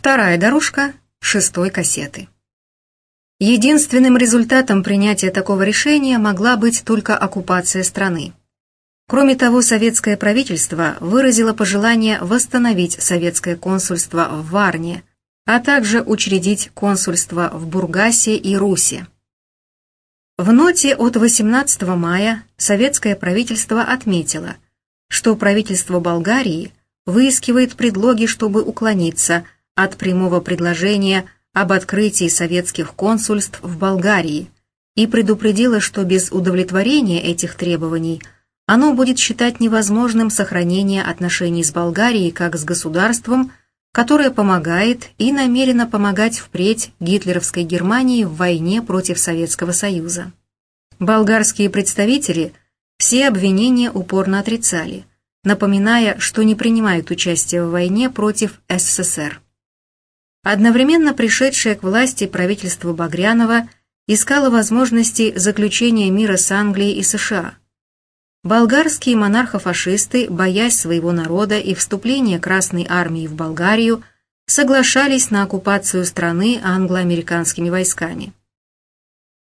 Вторая дорожка шестой кассеты. Единственным результатом принятия такого решения могла быть только оккупация страны. Кроме того, советское правительство выразило пожелание восстановить советское консульство в Варне, а также учредить консульство в Бургасе и Русе. В ноте от 18 мая советское правительство отметило, что правительство Болгарии выискивает предлоги, чтобы уклониться от прямого предложения об открытии советских консульств в Болгарии и предупредило, что без удовлетворения этих требований – оно будет считать невозможным сохранение отношений с Болгарией как с государством, которое помогает и намерено помогать впредь гитлеровской Германии в войне против Советского Союза. Болгарские представители все обвинения упорно отрицали, напоминая, что не принимают участие в войне против СССР. Одновременно пришедшее к власти правительство Багрянова искало возможности заключения мира с Англией и США – Болгарские монархофашисты, боясь своего народа и вступления Красной Армии в Болгарию, соглашались на оккупацию страны англо-американскими войсками.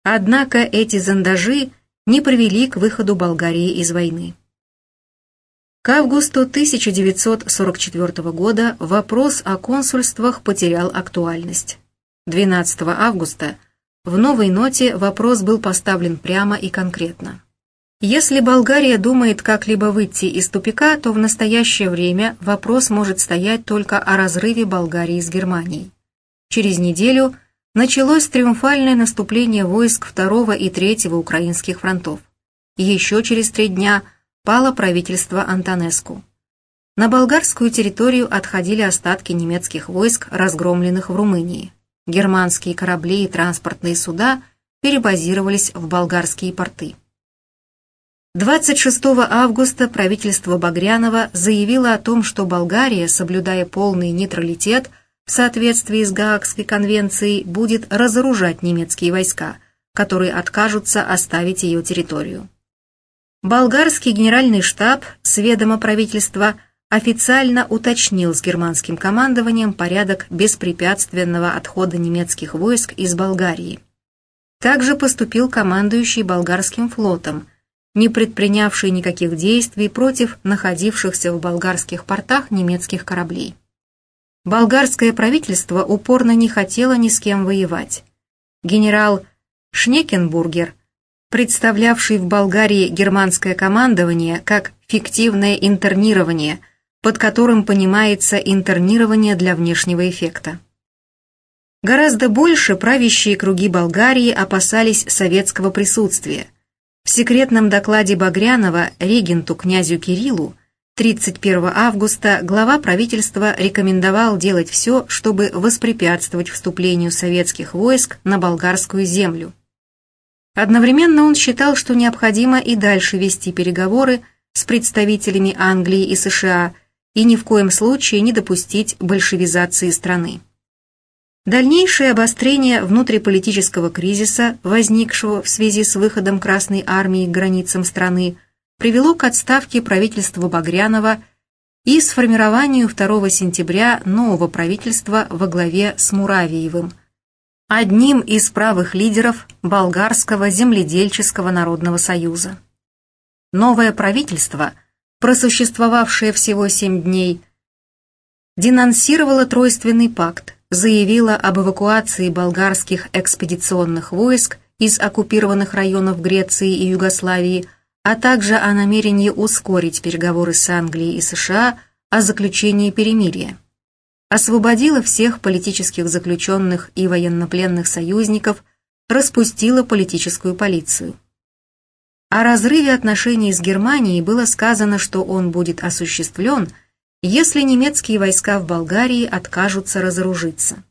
Однако эти зондажи не привели к выходу Болгарии из войны. К августу 1944 года вопрос о консульствах потерял актуальность. 12 августа в новой ноте вопрос был поставлен прямо и конкретно. Если Болгария думает как-либо выйти из тупика, то в настоящее время вопрос может стоять только о разрыве Болгарии с Германией. Через неделю началось триумфальное наступление войск второго и третьего украинских фронтов. Еще через три дня пало правительство Антонеску. На болгарскую территорию отходили остатки немецких войск, разгромленных в Румынии. Германские корабли и транспортные суда перебазировались в болгарские порты. 26 августа правительство Багрянова заявило о том, что Болгария, соблюдая полный нейтралитет в соответствии с Гаагской конвенцией, будет разоружать немецкие войска, которые откажутся оставить ее территорию. Болгарский генеральный штаб с ведома правительства официально уточнил с германским командованием порядок беспрепятственного отхода немецких войск из Болгарии. Также поступил командующий болгарским флотом – не предпринявший никаких действий против находившихся в болгарских портах немецких кораблей. Болгарское правительство упорно не хотело ни с кем воевать. Генерал Шнекенбургер, представлявший в Болгарии германское командование как фиктивное интернирование, под которым понимается интернирование для внешнего эффекта. Гораздо больше правящие круги Болгарии опасались советского присутствия – в секретном докладе Багрянова регенту князю Кириллу 31 августа глава правительства рекомендовал делать все, чтобы воспрепятствовать вступлению советских войск на болгарскую землю. Одновременно он считал, что необходимо и дальше вести переговоры с представителями Англии и США и ни в коем случае не допустить большевизации страны. Дальнейшее обострение внутриполитического кризиса, возникшего в связи с выходом Красной Армии к границам страны, привело к отставке правительства Багрянова и сформированию 2 сентября нового правительства во главе с Муравиевым, одним из правых лидеров Болгарского земледельческого народного союза. Новое правительство, просуществовавшее всего семь дней, денонсировало Тройственный пакт, заявила об эвакуации болгарских экспедиционных войск из оккупированных районов Греции и Югославии, а также о намерении ускорить переговоры с Англией и США о заключении перемирия. Освободила всех политических заключенных и военнопленных союзников, распустила политическую полицию. О разрыве отношений с Германией было сказано, что он будет осуществлен – если немецкие войска в Болгарии откажутся разоружиться.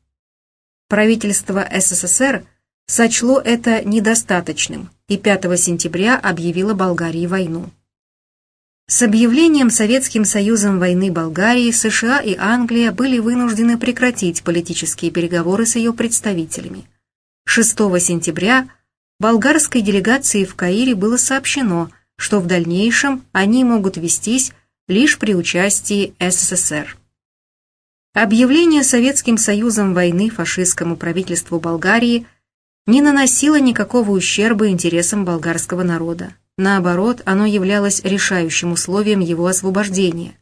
Правительство СССР сочло это недостаточным и 5 сентября объявило Болгарии войну. С объявлением Советским Союзом войны Болгарии США и Англия были вынуждены прекратить политические переговоры с ее представителями. 6 сентября болгарской делегации в Каире было сообщено, что в дальнейшем они могут вестись лишь при участии СССР. Объявление Советским Союзом войны фашистскому правительству Болгарии не наносило никакого ущерба интересам болгарского народа. Наоборот, оно являлось решающим условием его освобождения.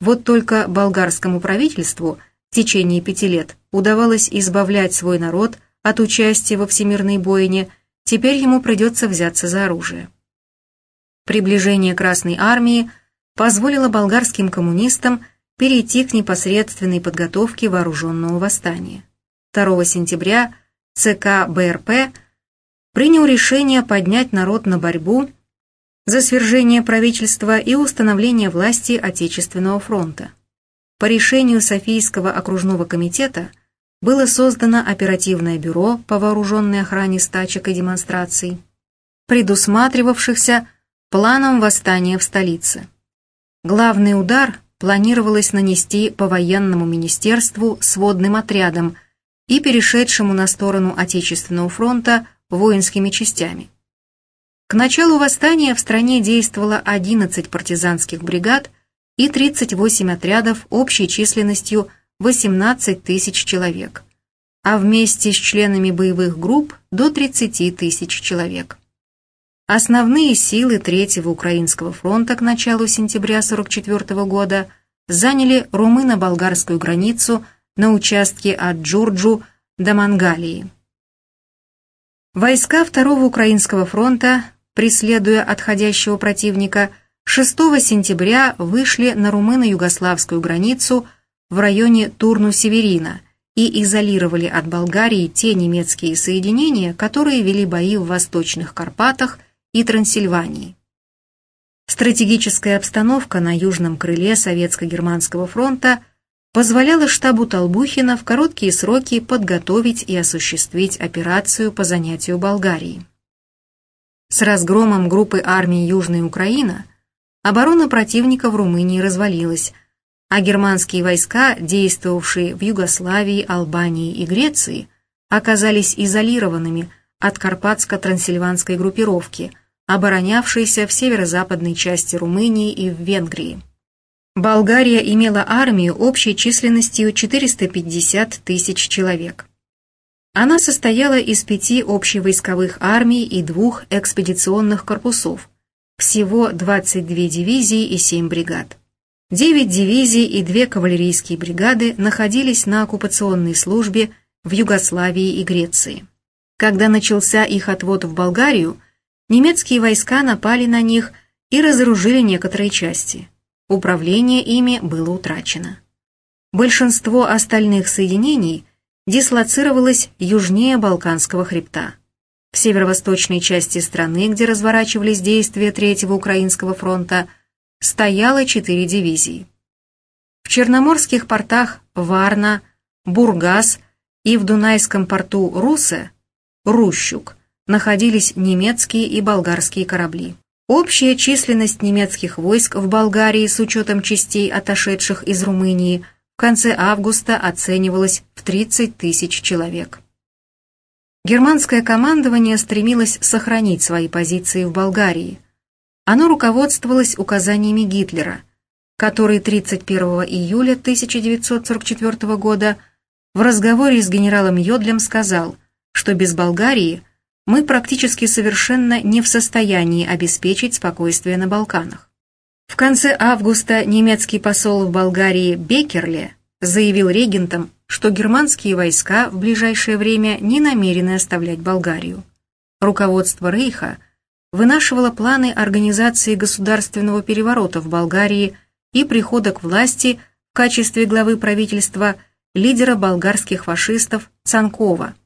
Вот только болгарскому правительству в течение пяти лет удавалось избавлять свой народ от участия во всемирной бойне, теперь ему придется взяться за оружие. Приближение Красной Армии позволило болгарским коммунистам перейти к непосредственной подготовке вооруженного восстания. 2 сентября ЦК БРП принял решение поднять народ на борьбу за свержение правительства и установление власти Отечественного фронта. По решению Софийского окружного комитета было создано оперативное бюро по вооруженной охране стачек и демонстраций, предусматривавшихся планом восстания в столице. Главный удар планировалось нанести по военному министерству сводным отрядом и перешедшему на сторону Отечественного фронта воинскими частями. К началу восстания в стране действовало 11 партизанских бригад и 38 отрядов общей численностью 18 тысяч человек, а вместе с членами боевых групп до 30 тысяч человек. Основные силы Третьего Украинского фронта к началу сентября 1944 года заняли румыно-болгарскую границу на участке от Джурджу до Мангалии. Войска Второго Украинского фронта, преследуя отходящего противника, 6 сентября вышли на румыно-югославскую границу в районе Турну-Северина и изолировали от Болгарии те немецкие соединения, которые вели бои в Восточных Карпатах и Трансильвании. Стратегическая обстановка на южном крыле Советско-Германского фронта позволяла штабу Толбухина в короткие сроки подготовить и осуществить операцию по занятию Болгарии. С разгромом группы армий Южная Украина оборона противника в Румынии развалилась, а германские войска, действовавшие в Югославии, Албании и Греции, оказались изолированными от карпатско-трансильванской группировки – оборонявшейся в северо-западной части Румынии и в Венгрии. Болгария имела армию общей численностью 450 тысяч человек. Она состояла из пяти общевойсковых армий и двух экспедиционных корпусов, всего 22 дивизии и 7 бригад. 9 дивизий и 2 кавалерийские бригады находились на оккупационной службе в Югославии и Греции. Когда начался их отвод в Болгарию, немецкие войска напали на них и разоружили некоторые части. Управление ими было утрачено. Большинство остальных соединений дислоцировалось южнее Балканского хребта. В северо-восточной части страны, где разворачивались действия Третьего Украинского фронта, стояло четыре дивизии. В черноморских портах Варна, Бургас и в Дунайском порту Русе, Рущук – находились немецкие и болгарские корабли. Общая численность немецких войск в Болгарии с учетом частей, отошедших из Румынии, в конце августа оценивалась в 30 тысяч человек. Германское командование стремилось сохранить свои позиции в Болгарии. Оно руководствовалось указаниями Гитлера, который 31 июля 1944 года в разговоре с генералом Йодлем сказал, что без Болгарии – мы практически совершенно не в состоянии обеспечить спокойствие на Балканах. В конце августа немецкий посол в Болгарии Бекерле заявил регентам, что германские войска в ближайшее время не намерены оставлять Болгарию. Руководство Рейха вынашивало планы организации государственного переворота в Болгарии и прихода к власти в качестве главы правительства лидера болгарских фашистов Цанкова –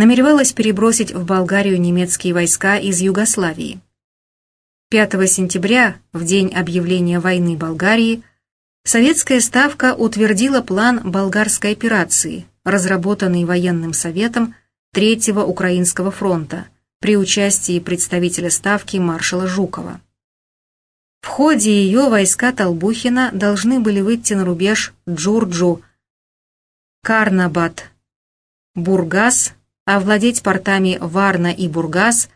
намеревалась перебросить в Болгарию немецкие войска из Югославии. 5 сентября, в день объявления войны Болгарии, советская ставка утвердила план болгарской операции, разработанный военным советом Третьего Украинского фронта при участии представителя ставки маршала Жукова. В ходе ее войска Толбухина должны были выйти на рубеж Джурджу, Карнабад, Бургас, овладеть портами Варна и Бургас,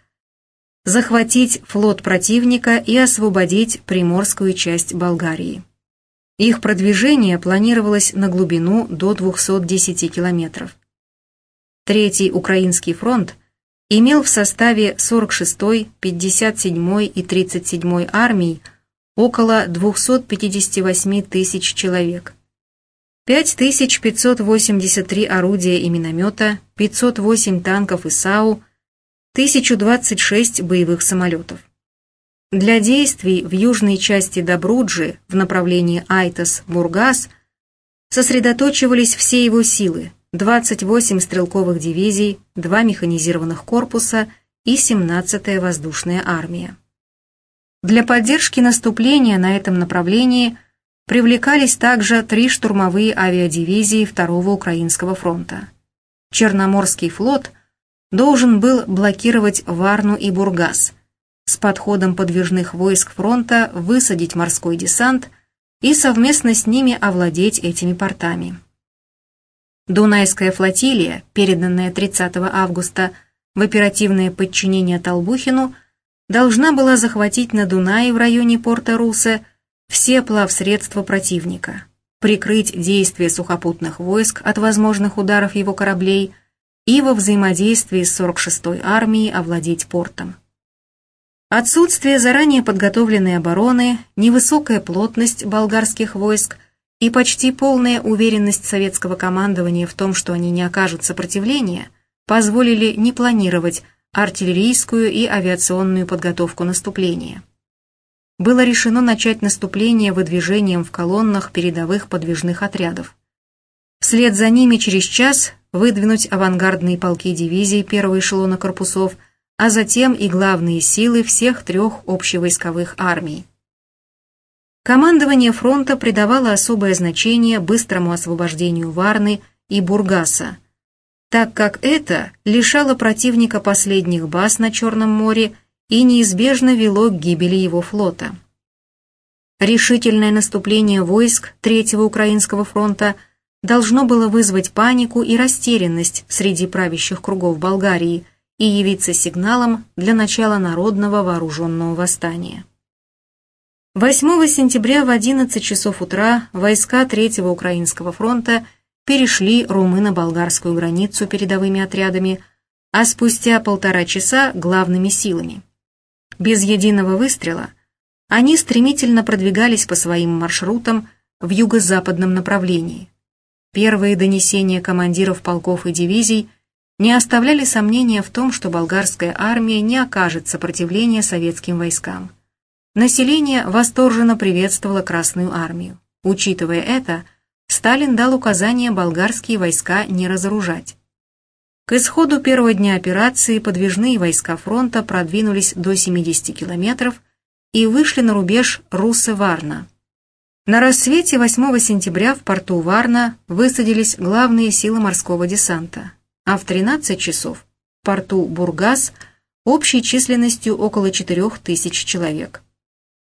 захватить флот противника и освободить приморскую часть Болгарии. Их продвижение планировалось на глубину до 210 километров. Третий Украинский фронт имел в составе 46-й, 57-й и 37-й армий около 258 тысяч человек. 5583 орудия и миномета, 508 танков и САУ, 1026 боевых самолетов. Для действий в южной части Добруджи в направлении Айтас-Бургас сосредоточивались все его силы, 28 стрелковых дивизий, 2 механизированных корпуса и 17-я воздушная армия. Для поддержки наступления на этом направлении – Привлекались также три штурмовые авиадивизии Второго Украинского фронта. Черноморский флот должен был блокировать Варну и Бургас, с подходом подвижных войск фронта высадить морской десант и совместно с ними овладеть этими портами. Дунайская флотилия, переданная 30 августа в оперативное подчинение Толбухину, должна была захватить на Дунае в районе порта Русе все плавсредства противника, прикрыть действия сухопутных войск от возможных ударов его кораблей и во взаимодействии с 46-й армией овладеть портом. Отсутствие заранее подготовленной обороны, невысокая плотность болгарских войск и почти полная уверенность советского командования в том, что они не окажут сопротивления, позволили не планировать артиллерийскую и авиационную подготовку наступления было решено начать наступление выдвижением в колоннах передовых подвижных отрядов. Вслед за ними через час выдвинуть авангардные полки дивизий первого эшелона корпусов, а затем и главные силы всех трех общевойсковых армий. Командование фронта придавало особое значение быстрому освобождению Варны и Бургаса, так как это лишало противника последних баз на Черном море и неизбежно вело к гибели его флота. Решительное наступление войск Третьего Украинского фронта должно было вызвать панику и растерянность среди правящих кругов Болгарии и явиться сигналом для начала народного вооруженного восстания. 8 сентября в 11 часов утра войска Третьего Украинского фронта перешли румыно-болгарскую границу передовыми отрядами, а спустя полтора часа главными силами. Без единого выстрела они стремительно продвигались по своим маршрутам в юго-западном направлении. Первые донесения командиров полков и дивизий не оставляли сомнения в том, что болгарская армия не окажет сопротивления советским войскам. Население восторженно приветствовало Красную армию. Учитывая это, Сталин дал указание болгарские войска не разоружать. К исходу первого дня операции подвижные войска фронта продвинулись до 70 километров и вышли на рубеж Руссе-Варна. На рассвете 8 сентября в порту Варна высадились главные силы морского десанта, а в 13 часов в порту Бургас общей численностью около 4000 человек.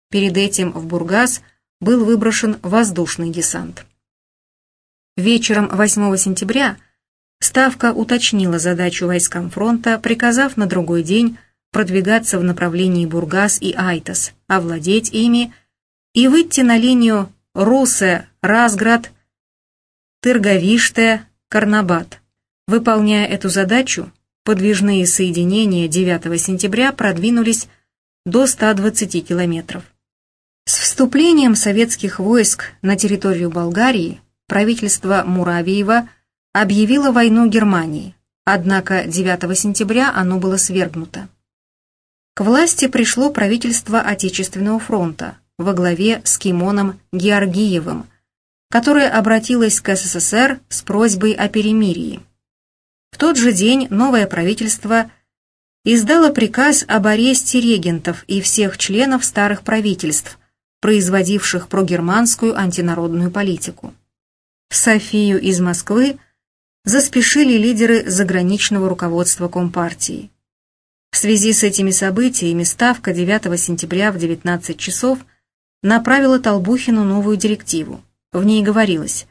Перед этим в Бургас был выброшен воздушный десант. Вечером 8 сентября – Ставка уточнила задачу войскам фронта, приказав на другой день продвигаться в направлении Бургас и Айтас, овладеть ими и выйти на линию Русе, Разград, Тырговиште, Карнабат. Выполняя эту задачу, подвижные соединения 9 сентября продвинулись до 120 километров. С вступлением советских войск на территорию Болгарии правительство Муравиева – объявило войну Германии, однако 9 сентября оно было свергнуто. К власти пришло правительство Отечественного фронта во главе с Кимоном Георгиевым, которое обратилось к СССР с просьбой о перемирии. В тот же день новое правительство издало приказ об аресте регентов и всех членов старых правительств, производивших прогерманскую антинародную политику. В Софию из Москвы заспешили лидеры заграничного руководства Компартии. В связи с этими событиями Ставка 9 сентября в 19 часов направила Толбухину новую директиву. В ней говорилось,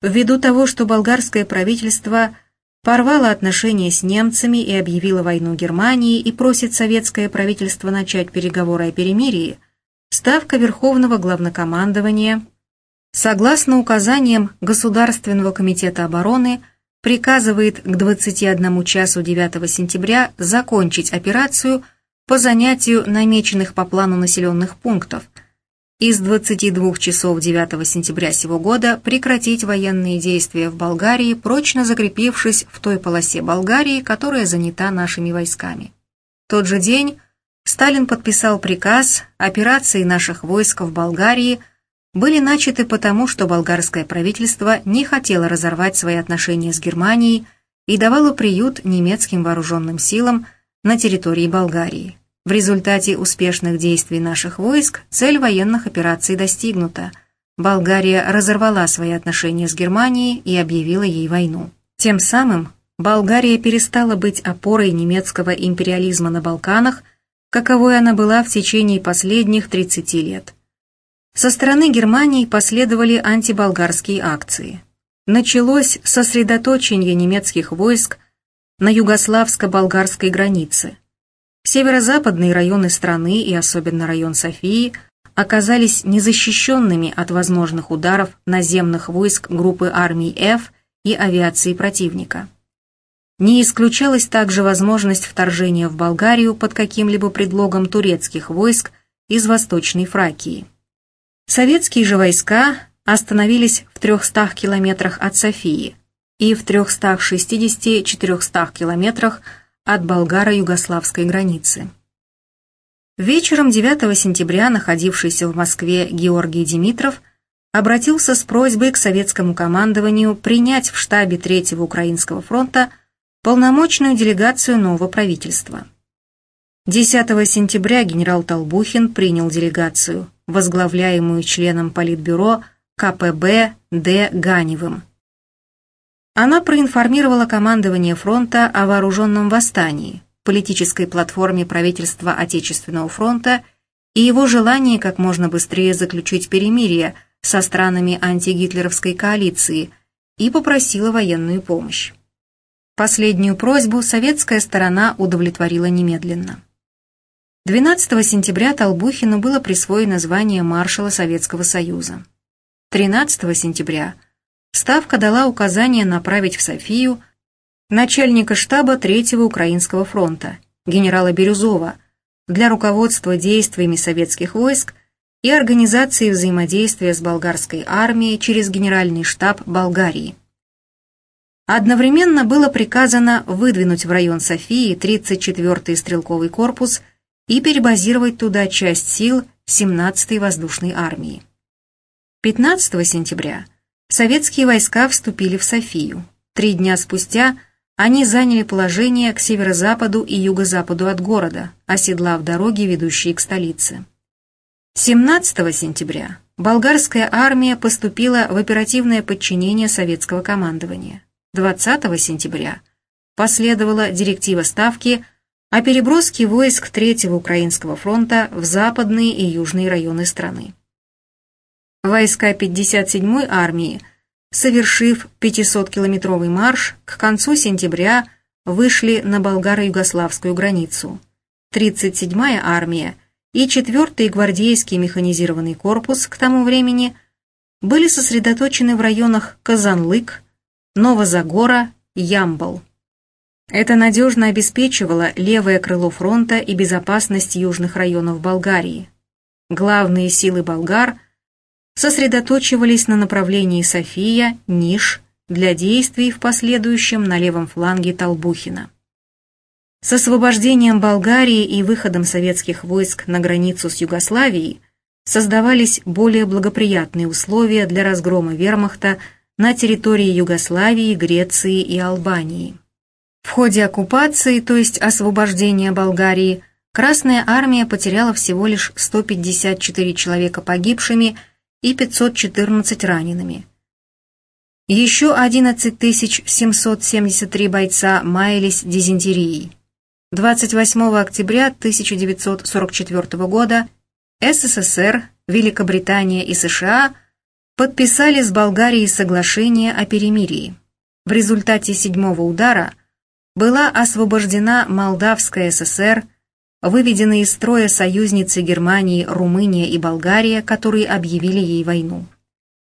ввиду того, что болгарское правительство порвало отношения с немцами и объявило войну Германии и просит советское правительство начать переговоры о перемирии, Ставка Верховного Главнокомандования согласно указаниям Государственного комитета обороны, приказывает к 21 часу 9 сентября закончить операцию по занятию намеченных по плану населенных пунктов, из 22 часов 9 сентября сего года прекратить военные действия в Болгарии, прочно закрепившись в той полосе Болгарии, которая занята нашими войсками. В тот же день Сталин подписал приказ, операции наших войск в Болгарии были начаты потому, что болгарское правительство не хотело разорвать свои отношения с Германией и давало приют немецким вооруженным силам на территории Болгарии. В результате успешных действий наших войск цель военных операций достигнута. Болгария разорвала свои отношения с Германией и объявила ей войну. Тем самым Болгария перестала быть опорой немецкого империализма на Балканах, каковой она была в течение последних 30 лет. Со стороны Германии последовали антиболгарские акции. Началось сосредоточение немецких войск на югославско-болгарской границе – Северо-западные районы страны и особенно район Софии оказались незащищенными от возможных ударов наземных войск группы армий F и авиации противника. Не исключалась также возможность вторжения в Болгарию под каким-либо предлогом турецких войск из Восточной Фракии. Советские же войска остановились в 300 километрах от Софии и в 360-400 километрах от болгаро-югославской границы. Вечером 9 сентября находившийся в Москве Георгий Димитров обратился с просьбой к советскому командованию принять в штабе Третьего Украинского фронта полномочную делегацию нового правительства. 10 сентября генерал Толбухин принял делегацию, возглавляемую членом Политбюро КПБ Д. Ганевым. Она проинформировала командование фронта о вооруженном восстании, политической платформе правительства Отечественного фронта и его желании как можно быстрее заключить перемирие со странами антигитлеровской коалиции и попросила военную помощь. Последнюю просьбу советская сторона удовлетворила немедленно. 12 сентября Толбухину было присвоено звание маршала Советского Союза. 13 сентября – Ставка дала указание направить в Софию начальника штаба Третьего Украинского фронта, генерала Бирюзова, для руководства действиями советских войск и организации взаимодействия с болгарской армией через Генеральный штаб Болгарии. Одновременно было приказано выдвинуть в район Софии 34-й стрелковый корпус и перебазировать туда часть сил 17-й воздушной армии. 15 сентября советские войска вступили в Софию. Три дня спустя они заняли положение к северо-западу и юго-западу от города, оседлав дороги, ведущие к столице. 17 сентября болгарская армия поступила в оперативное подчинение советского командования. 20 сентября последовала директива Ставки о переброске войск Третьего Украинского фронта в западные и южные районы страны. Войска 57-й армии, совершив 500-километровый марш, к концу сентября вышли на болгаро-югославскую границу. 37-я армия и 4-й гвардейский механизированный корпус к тому времени были сосредоточены в районах Казанлык, Новозагора, Ямбал. Это надежно обеспечивало левое крыло фронта и безопасность южных районов Болгарии. Главные силы болгар – сосредоточивались на направлении София, Ниш, для действий в последующем на левом фланге Толбухина. С освобождением Болгарии и выходом советских войск на границу с Югославией создавались более благоприятные условия для разгрома вермахта на территории Югославии, Греции и Албании. В ходе оккупации, то есть освобождения Болгарии, Красная армия потеряла всего лишь 154 человека погибшими и 514 ранеными. Еще 11 773 бойца маялись дизентерией. 28 октября 1944 года СССР, Великобритания и США подписали с Болгарией соглашение о перемирии. В результате седьмого удара была освобождена Молдавская ССР, выведены из строя союзницы Германии Румыния и Болгария, которые объявили ей войну.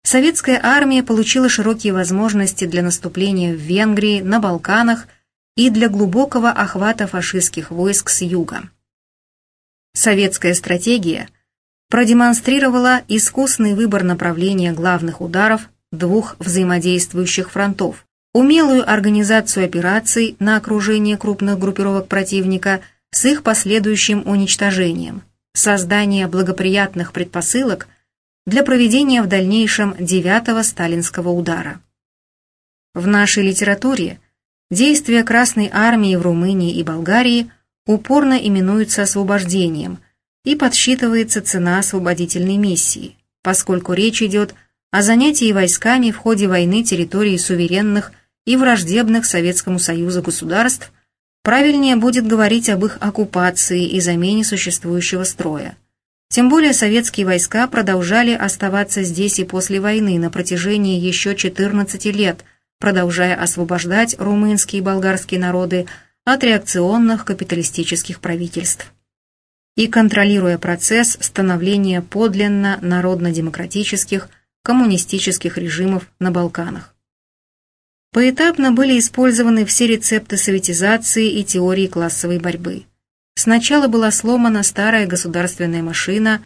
советская армия получила широкие возможности для наступления в Венгрии, на Балканах и для глубокого охвата фашистских войск с юга. Советская стратегия продемонстрировала искусный выбор направления главных ударов двух взаимодействующих фронтов, умелую организацию операций на окружение крупных группировок противника с их последующим уничтожением, создание благоприятных предпосылок для проведения в дальнейшем девятого сталинского удара. В нашей литературе действия Красной Армии в Румынии и Болгарии упорно именуются освобождением и подсчитывается цена освободительной миссии, поскольку речь идет о занятии войсками в ходе войны территории суверенных и враждебных Советскому Союзу государств, правильнее будет говорить об их оккупации и замене существующего строя. Тем более советские войска продолжали оставаться здесь и после войны на протяжении еще 14 лет, продолжая освобождать румынские и болгарские народы от реакционных капиталистических правительств и контролируя процесс становления подлинно народно-демократических коммунистических режимов на Балканах. Поэтапно были использованы все рецепты советизации и теории классовой борьбы. Сначала была сломана старая государственная машина,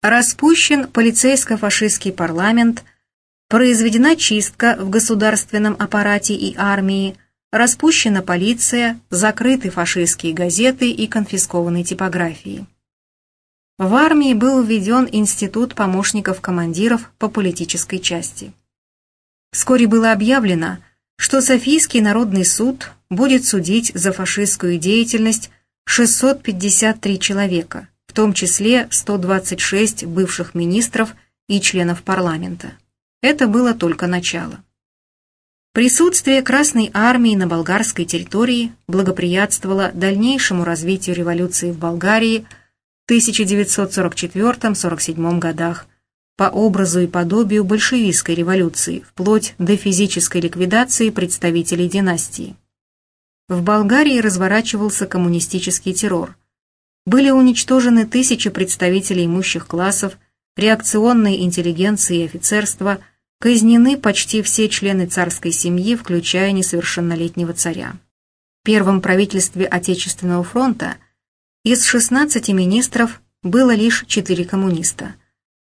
распущен полицейско-фашистский парламент, произведена чистка в государственном аппарате и армии, распущена полиция, закрыты фашистские газеты и конфискованы типографии. В армии был введен институт помощников командиров по политической части. Вскоре было объявлено, что Софийский народный суд будет судить за фашистскую деятельность 653 человека, в том числе 126 бывших министров и членов парламента. Это было только начало. Присутствие Красной Армии на болгарской территории благоприятствовало дальнейшему развитию революции в Болгарии в 1944-47 годах по образу и подобию большевистской революции, вплоть до физической ликвидации представителей династии. В Болгарии разворачивался коммунистический террор. Были уничтожены тысячи представителей имущих классов, реакционной интеллигенции и офицерства – казнены почти все члены царской семьи, включая несовершеннолетнего царя. В первом правительстве Отечественного фронта из 16 министров было лишь 4 коммуниста,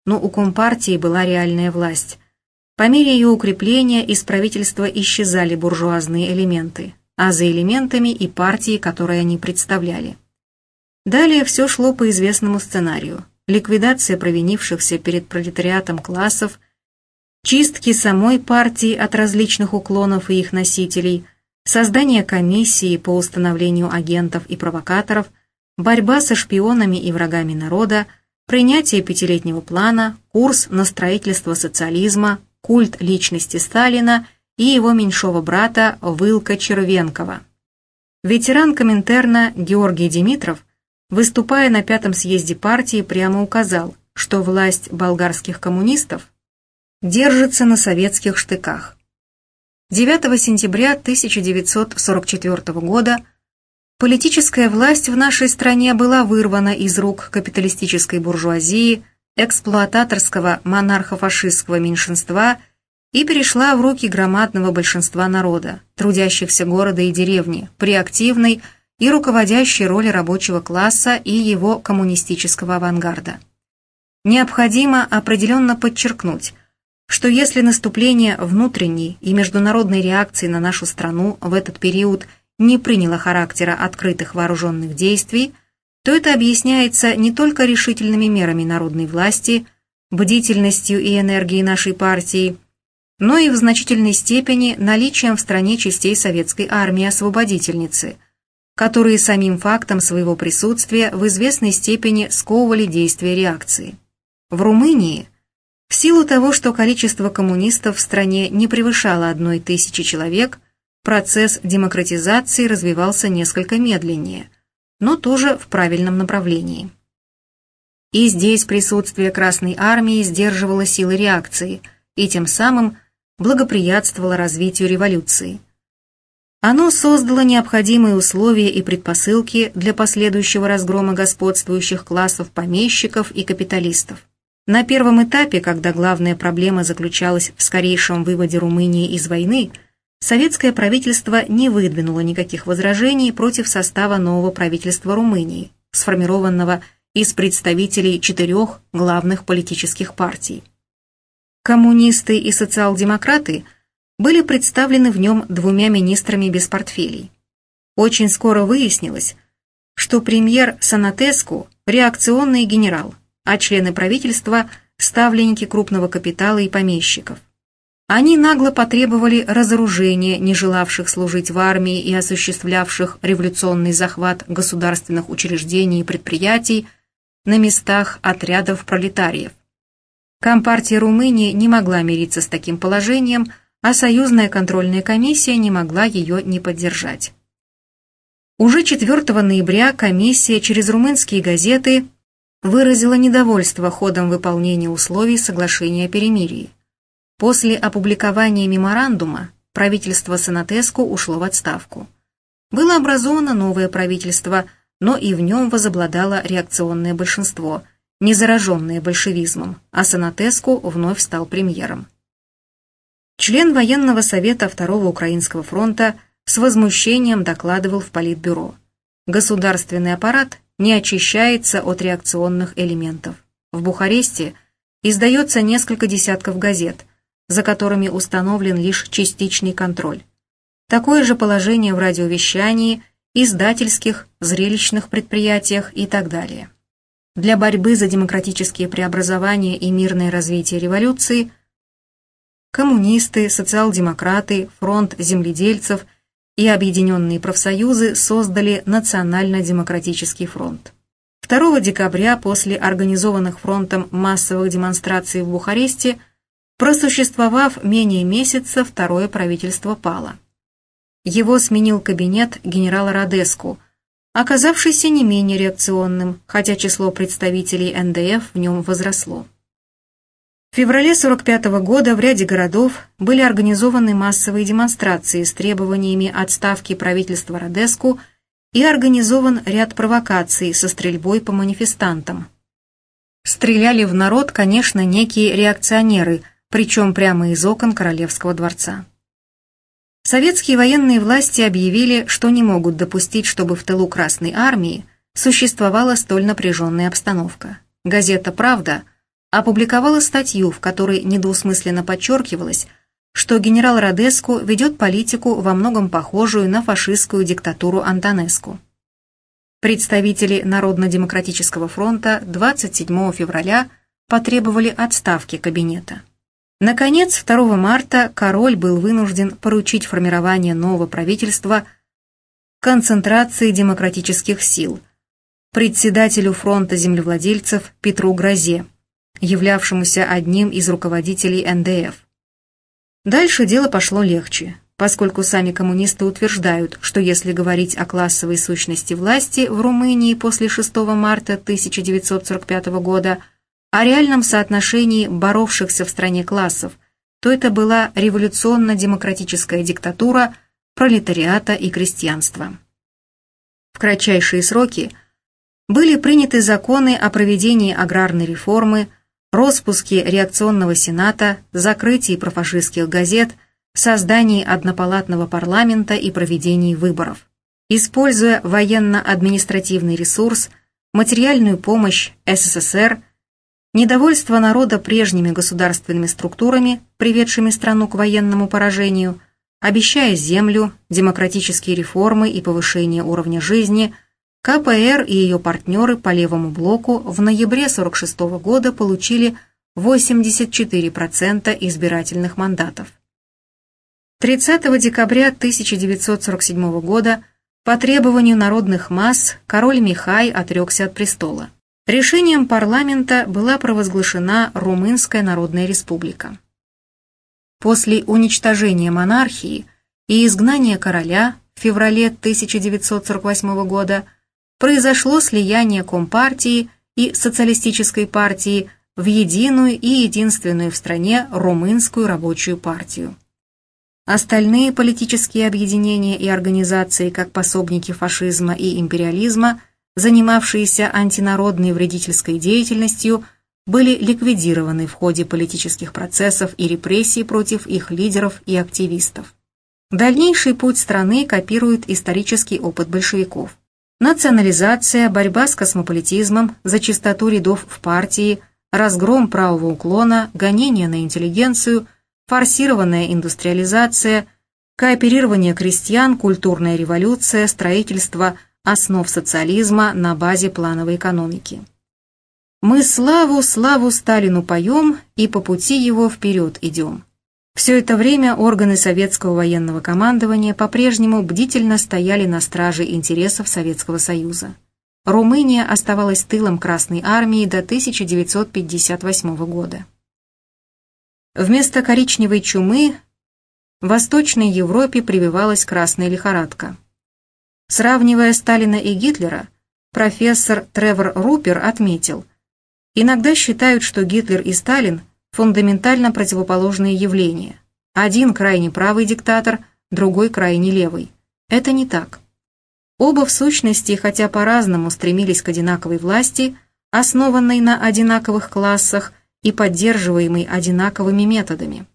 но у Компартии была реальная власть. По мере ее укрепления из правительства исчезали буржуазные элементы, а за элементами и партии, которые они представляли. Далее все шло по известному сценарию. Ликвидация провинившихся перед пролетариатом классов – чистки самой партии от различных уклонов и их носителей, создание комиссии по установлению агентов и провокаторов, борьба со шпионами и врагами народа, принятие пятилетнего плана, курс на строительство социализма, культ личности Сталина и его меньшого брата Вылка Червенкова. Ветеран Коминтерна Георгий Димитров, выступая на пятом съезде партии, прямо указал, что власть болгарских коммунистов держится на советских штыках. 9 сентября 1944 года политическая власть в нашей стране была вырвана из рук капиталистической буржуазии, эксплуататорского монархо-фашистского меньшинства и перешла в руки громадного большинства народа, трудящихся города и деревни, при активной и руководящей роли рабочего класса и его коммунистического авангарда. Необходимо определенно подчеркнуть, что если наступление внутренней и международной реакции на нашу страну в этот период не приняло характера открытых вооруженных действий, то это объясняется не только решительными мерами народной власти, бдительностью и энергией нашей партии, но и в значительной степени наличием в стране частей советской армии-освободительницы, которые самим фактом своего присутствия в известной степени сковывали действия реакции. В Румынии – в силу того, что количество коммунистов в стране не превышало одной тысячи человек, процесс демократизации развивался несколько медленнее, но тоже в правильном направлении. И здесь присутствие Красной Армии сдерживало силы реакции и тем самым благоприятствовало развитию революции. Оно создало необходимые условия и предпосылки для последующего разгрома господствующих классов помещиков и капиталистов. На первом этапе, когда главная проблема заключалась в скорейшем выводе Румынии из войны, советское правительство не выдвинуло никаких возражений против состава нового правительства Румынии, сформированного из представителей четырех главных политических партий. Коммунисты и социал-демократы были представлены в нем двумя министрами без портфелей. Очень скоро выяснилось, что премьер Санатеску – реакционный генерал, а члены правительства – ставленники крупного капитала и помещиков. Они нагло потребовали разоружения не желавших служить в армии и осуществлявших революционный захват государственных учреждений и предприятий на местах отрядов пролетариев. Компартия Румынии не могла мириться с таким положением, а союзная контрольная комиссия не могла ее не поддержать. Уже 4 ноября комиссия через румынские газеты выразила недовольство ходом выполнения условий соглашения о перемирии. После опубликования меморандума правительство Санатеску ушло в отставку. Было образовано новое правительство, но и в нем возобладало реакционное большинство, не зараженное большевизмом, а Санатеску вновь стал премьером. Член военного совета Второго Украинского фронта – с возмущением докладывал в Политбюро. Государственный аппарат не очищается от реакционных элементов. В Бухаресте издается несколько десятков газет, за которыми установлен лишь частичный контроль. Такое же положение в радиовещании, издательских, зрелищных предприятиях и так далее. Для борьбы за демократические преобразования и мирное развитие революции коммунисты, социал-демократы, фронт земледельцев – и объединенные профсоюзы создали Национально-демократический фронт. 2 декабря после организованных фронтом массовых демонстраций в Бухаресте, просуществовав менее месяца, второе правительство пало. Его сменил кабинет генерала Радеску, оказавшийся не менее реакционным, хотя число представителей НДФ в нем возросло. В феврале 45 -го года в ряде городов были организованы массовые демонстрации с требованиями отставки правительства Родеску и организован ряд провокаций со стрельбой по манифестантам. Стреляли в народ, конечно, некие реакционеры, причем прямо из окон Королевского дворца. Советские военные власти объявили, что не могут допустить, чтобы в тылу Красной Армии существовала столь напряженная обстановка. Газета «Правда» опубликовала статью, в которой недвусмысленно подчеркивалось, что генерал Радеску ведет политику во многом похожую на фашистскую диктатуру Антонеску. Представители Народно-демократического фронта 27 февраля потребовали отставки кабинета. Наконец, 2 марта король был вынужден поручить формирование нового правительства концентрации демократических сил, председателю фронта землевладельцев Петру Грозе, являвшемуся одним из руководителей НДФ. Дальше дело пошло легче, поскольку сами коммунисты утверждают, что если говорить о классовой сущности власти в Румынии после 6 марта 1945 года, о реальном соотношении боровшихся в стране классов, то это была революционно-демократическая диктатура пролетариата и крестьянства. В кратчайшие сроки были приняты законы о проведении аграрной реформы, распуске реакционного сената, закрытии профашистских газет, создании однопалатного парламента и проведении выборов. Используя военно-административный ресурс, материальную помощь СССР, недовольство народа прежними государственными структурами, приведшими страну к военному поражению, обещая землю, демократические реформы и повышение уровня жизни – КПР и ее партнеры по левому блоку в ноябре 1946 года получили 84% избирательных мандатов. 30 декабря 1947 года по требованию народных масс король Михай отрекся от престола. Решением парламента была провозглашена Румынская Народная Республика. После уничтожения монархии и изгнания короля в феврале 1948 года произошло слияние Компартии и Социалистической партии в единую и единственную в стране румынскую рабочую партию. Остальные политические объединения и организации, как пособники фашизма и империализма, занимавшиеся антинародной вредительской деятельностью, были ликвидированы в ходе политических процессов и репрессий против их лидеров и активистов. Дальнейший путь страны копирует исторический опыт большевиков. Национализация, борьба с космополитизмом, за чистоту рядов в партии, разгром правого уклона, гонение на интеллигенцию, форсированная индустриализация, кооперирование крестьян, культурная революция, строительство основ социализма на базе плановой экономики. Мы славу, славу Сталину поем и по пути его вперед идем. Все это время органы советского военного командования по-прежнему бдительно стояли на страже интересов Советского Союза. Румыния оставалась тылом Красной Армии до 1958 года. Вместо коричневой чумы в Восточной Европе прививалась красная лихорадка. Сравнивая Сталина и Гитлера, профессор Тревор Рупер отметил, иногда считают, что Гитлер и Сталин фундаментально противоположные явления. Один крайне правый диктатор, другой крайне левый. Это не так. Оба в сущности, хотя по-разному стремились к одинаковой власти, основанной на одинаковых классах и поддерживаемой одинаковыми методами.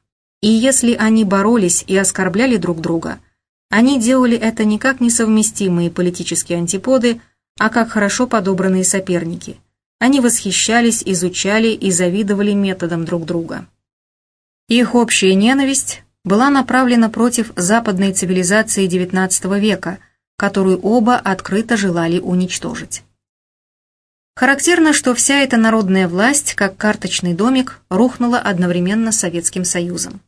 И если они боролись и оскорбляли друг друга, они делали это не как несовместимые политические антиподы, а как хорошо подобранные соперники – они восхищались, изучали и завидовали методам друг друга. Их общая ненависть была направлена против западной цивилизации XIX века, которую оба открыто желали уничтожить. Характерно, что вся эта народная власть, как карточный домик, рухнула одновременно с Советским Союзом.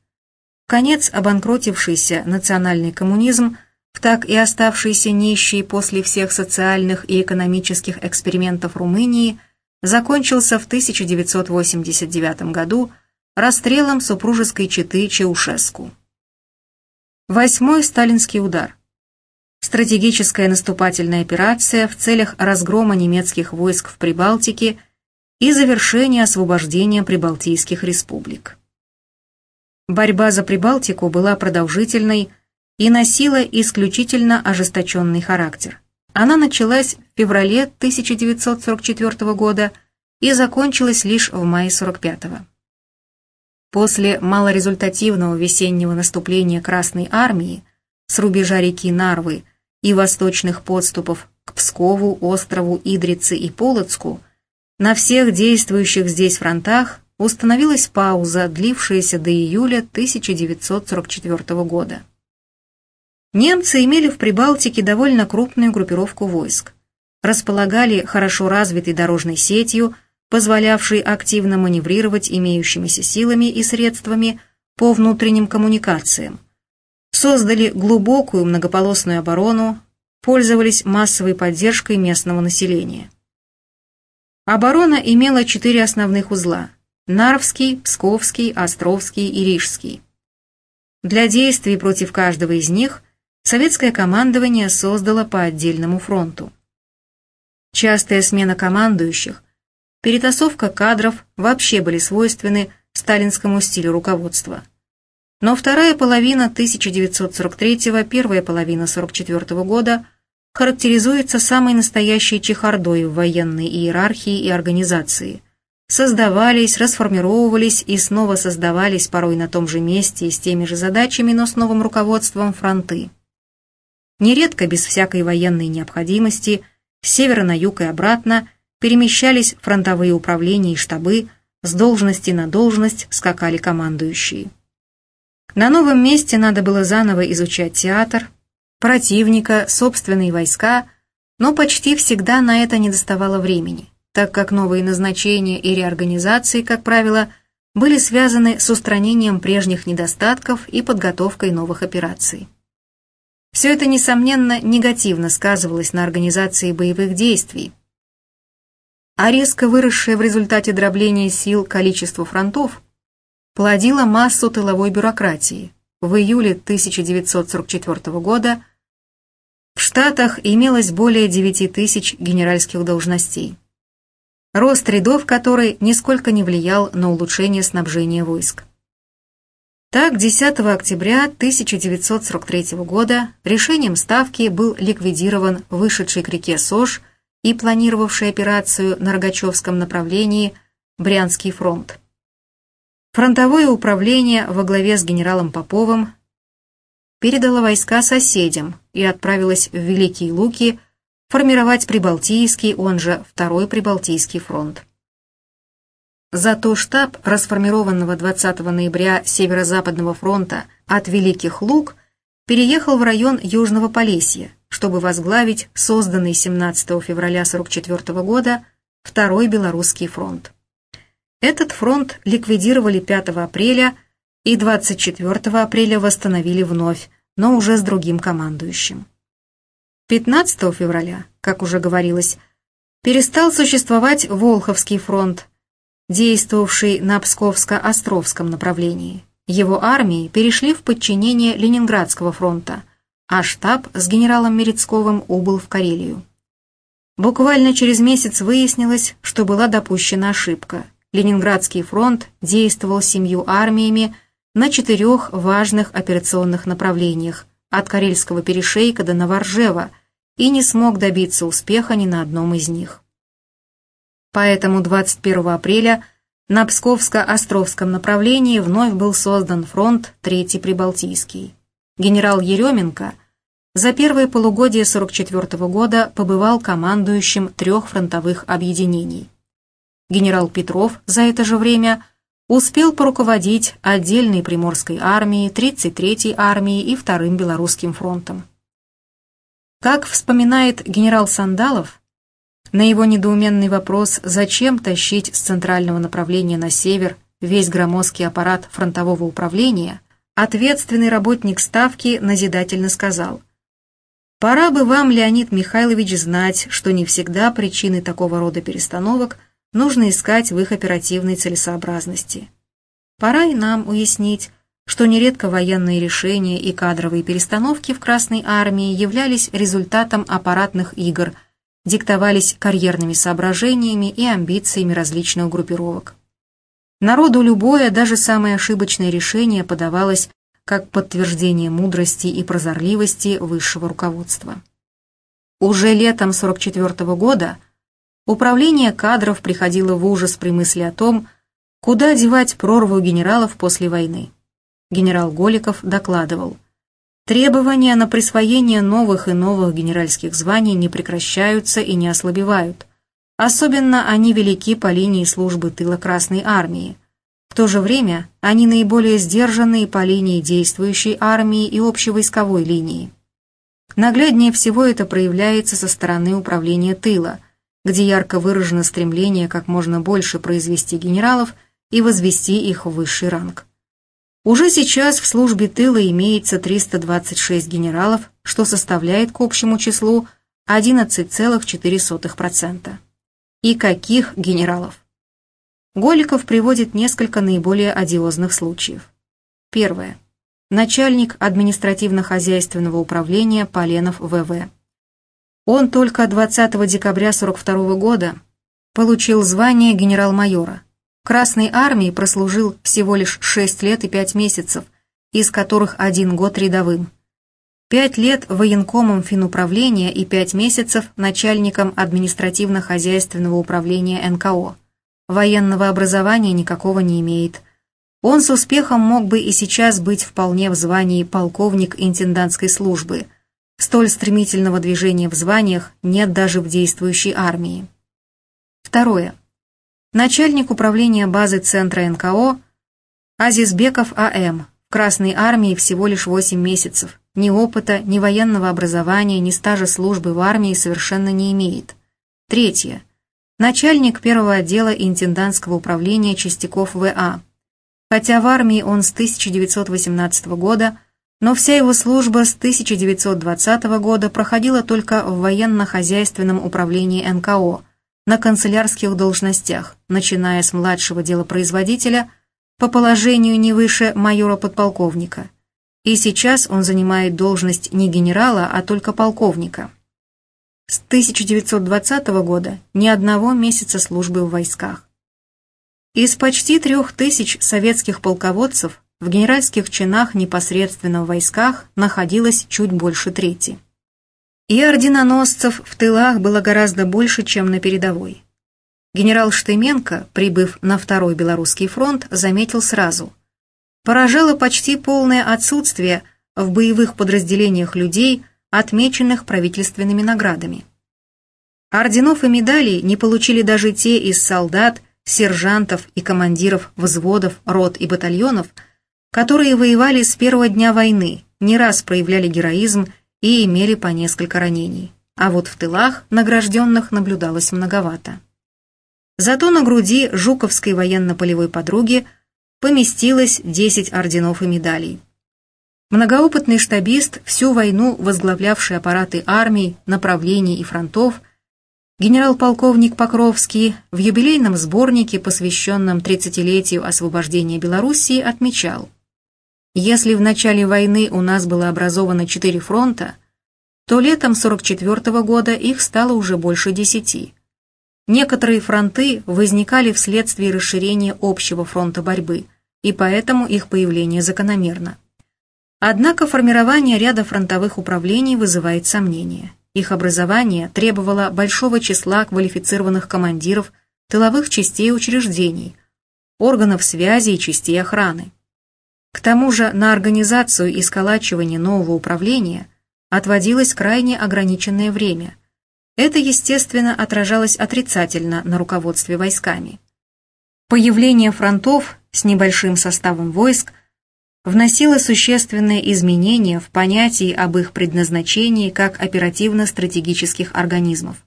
Конец обанкротившийся национальный коммунизм, в так и оставшийся нищий после всех социальных и экономических экспериментов Румынии, закончился в 1989 году расстрелом супружеской четы Чаушеску. Восьмой сталинский удар. Стратегическая наступательная операция в целях разгрома немецких войск в Прибалтике и завершения освобождения прибалтийских республик. Борьба за Прибалтику была продолжительной и носила исключительно ожесточенный характер. Она началась в феврале 1944 года и закончилась лишь в мае 45 -го. После малорезультативного весеннего наступления Красной Армии с рубежа реки Нарвы и восточных подступов к Пскову, острову Идрицы и Полоцку, на всех действующих здесь фронтах установилась пауза, длившаяся до июля 1944 года. Немцы имели в Прибалтике довольно крупную группировку войск, располагали хорошо развитой дорожной сетью, позволявшей активно маневрировать имеющимися силами и средствами по внутренним коммуникациям, создали глубокую многополосную оборону, пользовались массовой поддержкой местного населения. Оборона имела четыре основных узла – Нарвский, Псковский, Островский и Рижский. Для действий против каждого из них советское командование создало по отдельному фронту. Частая смена командующих, перетасовка кадров вообще были свойственны сталинскому стилю руководства. Но вторая половина 1943 первая половина 1944 года характеризуется самой настоящей чехардой в военной иерархии и организации. Создавались, расформировывались и снова создавались порой на том же месте и с теми же задачами, но с новым руководством фронты нередко без всякой военной необходимости, с севера на юг и обратно перемещались фронтовые управления и штабы, с должности на должность скакали командующие. На новом месте надо было заново изучать театр, противника, собственные войска, но почти всегда на это не доставало времени, так как новые назначения и реорганизации, как правило, были связаны с устранением прежних недостатков и подготовкой новых операций. Все это, несомненно, негативно сказывалось на организации боевых действий, а резко выросшее в результате дробления сил количество фронтов плодило массу тыловой бюрократии. В июле 1944 года в Штатах имелось более 9 тысяч генеральских должностей, рост рядов которой нисколько не влиял на улучшение снабжения войск. Так, 10 октября 1943 года решением Ставки был ликвидирован вышедший к реке Сож и планировавший операцию на Рогачевском направлении Брянский фронт. Фронтовое управление во главе с генералом Поповым передало войска соседям и отправилось в Великие Луки формировать Прибалтийский, он же Второй Прибалтийский фронт. Зато штаб расформированного 20 ноября Северо-Западного фронта от Великих Луг переехал в район Южного Полесья, чтобы возглавить созданный 17 февраля 1944 года Второй Белорусский фронт. Этот фронт ликвидировали 5 апреля и 24 апреля восстановили вновь, но уже с другим командующим. 15 февраля, как уже говорилось, перестал существовать Волховский фронт, действовавший на Псковско-Островском направлении. Его армии перешли в подчинение Ленинградского фронта, а штаб с генералом Мерецковым убыл в Карелию. Буквально через месяц выяснилось, что была допущена ошибка. Ленинградский фронт действовал семью армиями на четырех важных операционных направлениях от Карельского перешейка до Новоржева и не смог добиться успеха ни на одном из них. Поэтому 21 апреля на Псковско-Островском направлении вновь был создан фронт Третий Прибалтийский. Генерал Еременко за первое полугодие 44 года побывал командующим трех фронтовых объединений. Генерал Петров за это же время успел поруководить отдельной Приморской армией, 33-й армией и Вторым Белорусским фронтом. Как вспоминает генерал Сандалов, на его недоуменный вопрос, зачем тащить с центрального направления на север весь громоздкий аппарат фронтового управления, ответственный работник Ставки назидательно сказал, «Пора бы вам, Леонид Михайлович, знать, что не всегда причины такого рода перестановок нужно искать в их оперативной целесообразности. Пора и нам уяснить, что нередко военные решения и кадровые перестановки в Красной армии являлись результатом аппаратных игр – диктовались карьерными соображениями и амбициями различных группировок. Народу любое, даже самое ошибочное решение подавалось как подтверждение мудрости и прозорливости высшего руководства. Уже летом 44 -го года управление кадров приходило в ужас при мысли о том, куда девать прорву генералов после войны. Генерал Голиков докладывал – Требования на присвоение новых и новых генеральских званий не прекращаются и не ослабевают. Особенно они велики по линии службы тыла Красной Армии. В то же время они наиболее сдержанные по линии действующей армии и общевойсковой линии. Нагляднее всего это проявляется со стороны управления тыла, где ярко выражено стремление как можно больше произвести генералов и возвести их в высший ранг. Уже сейчас в службе тыла имеется 326 генералов, что составляет к общему числу 11,4%. И каких генералов? Голиков приводит несколько наиболее одиозных случаев. Первое. Начальник административно-хозяйственного управления Поленов ВВ. Он только 20 декабря 42 года получил звание генерал-майора, Красной армии прослужил всего лишь 6 лет и 5 месяцев, из которых один год рядовым. Пять лет военкомом финуправления и пять месяцев начальником административно-хозяйственного управления НКО. Военного образования никакого не имеет. Он с успехом мог бы и сейчас быть вполне в звании полковник интендантской службы. Столь стремительного движения в званиях нет даже в действующей армии. Второе начальник управления базы центра НКО Азизбеков А.М. В Красной армии всего лишь 8 месяцев. Ни опыта, ни военного образования, ни стажа службы в армии совершенно не имеет. Третье. Начальник первого отдела интендантского управления Чистяков В.А. Хотя в армии он с 1918 года, но вся его служба с 1920 года проходила только в военно-хозяйственном управлении НКО – на канцелярских должностях, начиная с младшего делопроизводителя по положению не выше майора-подполковника. И сейчас он занимает должность не генерала, а только полковника. С 1920 года ни одного месяца службы в войсках. Из почти трех тысяч советских полководцев в генеральских чинах непосредственно в войсках находилось чуть больше трети. И орденоносцев в тылах было гораздо больше, чем на передовой. генерал Штыменко, прибыв на Второй Белорусский фронт, заметил сразу. Поражало почти полное отсутствие в боевых подразделениях людей, отмеченных правительственными наградами. Орденов и медалей не получили даже те из солдат, сержантов и командиров взводов, рот и батальонов, которые воевали с первого дня войны, не раз проявляли героизм и имели по несколько ранений. А вот в тылах награжденных наблюдалось многовато. Зато на груди Жуковской военно-полевой подруги поместилось 10 орденов и медалей. Многоопытный штабист, всю войну возглавлявший аппараты армий, направлений и фронтов, генерал-полковник Покровский в юбилейном сборнике, посвященном 30-летию освобождения Белоруссии, отмечал, «Если в начале войны у нас было образовано четыре фронта, то летом 44 -го года их стало уже больше десяти. Некоторые фронты возникали вследствие расширения общего фронта борьбы, и поэтому их появление закономерно. Однако формирование ряда фронтовых управлений вызывает сомнения. Их образование требовало большого числа квалифицированных командиров тыловых частей учреждений, органов связи и частей охраны. К тому же на организацию и сколачивание нового управления отводилось крайне ограниченное время – это, естественно, отражалось отрицательно на руководстве войсками. Появление фронтов с небольшим составом войск вносило существенные изменения в понятии об их предназначении как оперативно-стратегических организмов.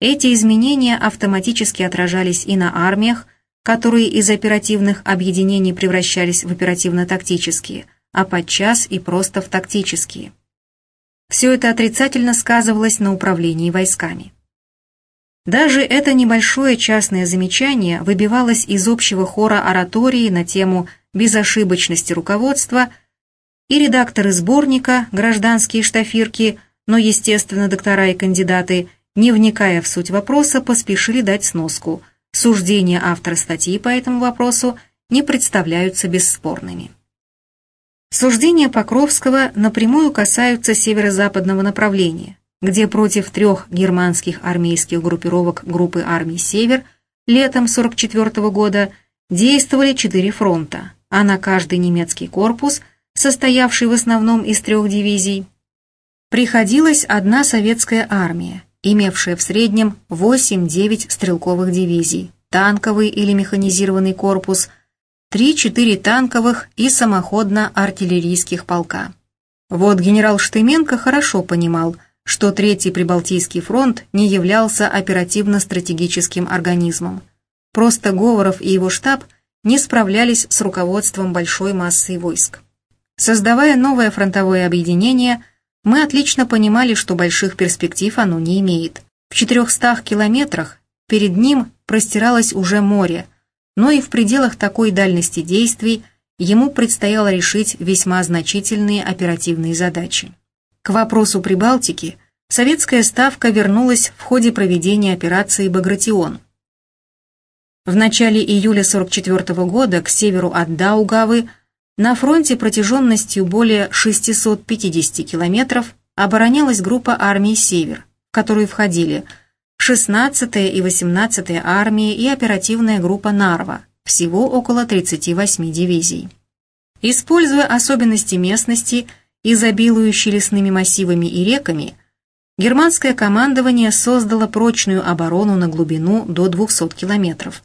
Эти изменения автоматически отражались и на армиях, которые из оперативных объединений превращались в оперативно-тактические, а подчас и просто в тактические. Все это отрицательно сказывалось на управлении войсками. Даже это небольшое частное замечание выбивалось из общего хора оратории на тему безошибочности руководства, и редакторы сборника «Гражданские штафирки», но, естественно, доктора и кандидаты, не вникая в суть вопроса, поспешили дать сноску. Суждения автора статьи по этому вопросу не представляются бесспорными. Суждения Покровского напрямую касаются северо-западного направления, где против трех германских армейских группировок группы армий «Север» летом 44 года действовали четыре фронта, а на каждый немецкий корпус, состоявший в основном из трех дивизий, приходилась одна советская армия, имевшая в среднем 8-9 стрелковых дивизий, танковый или механизированный корпус – три-четыре танковых и самоходно-артиллерийских полка. Вот генерал Штыменко хорошо понимал, что Третий Прибалтийский фронт не являлся оперативно-стратегическим организмом. Просто Говоров и его штаб не справлялись с руководством большой массой войск. Создавая новое фронтовое объединение, мы отлично понимали, что больших перспектив оно не имеет. В 400 километрах перед ним простиралось уже море – но и в пределах такой дальности действий ему предстояло решить весьма значительные оперативные задачи. К вопросу Прибалтики советская ставка вернулась в ходе проведения операции «Багратион». В начале июля 44 года к северу от Даугавы на фронте протяженностью более 650 километров оборонялась группа армий «Север», в которую входили – 16-я и 18-я армии и оперативная группа «Нарва», всего около 38 дивизий. Используя особенности местности, изобилующей лесными массивами и реками, германское командование создало прочную оборону на глубину до 200 километров.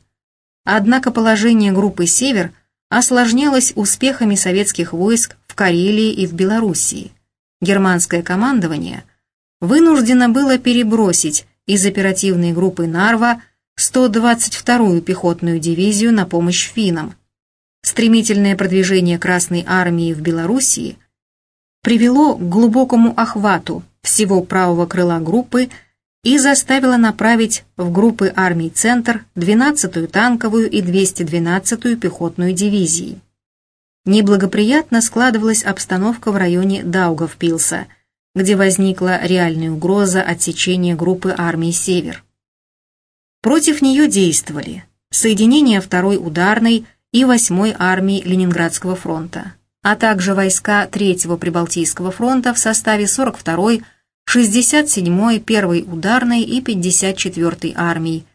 Однако положение группы «Север» осложнялось успехами советских войск в Карелии и в Белоруссии. Германское командование вынуждено было перебросить из оперативной группы «Нарва» 122-ю пехотную дивизию на помощь финнам. Стремительное продвижение Красной Армии в Белоруссии привело к глубокому охвату всего правого крыла группы и заставило направить в группы армий «Центр» 12-ю танковую и 212-ю пехотную дивизии. Неблагоприятно складывалась обстановка в районе Даугавпилса – где возникла реальная угроза отсечения группы армий «Север». Против нее действовали соединения 2-й ударной и 8-й армии Ленинградского фронта, а также войска 3-го Прибалтийского фронта в составе 42-й, 67-й, 1-й ударной и 54-й армий,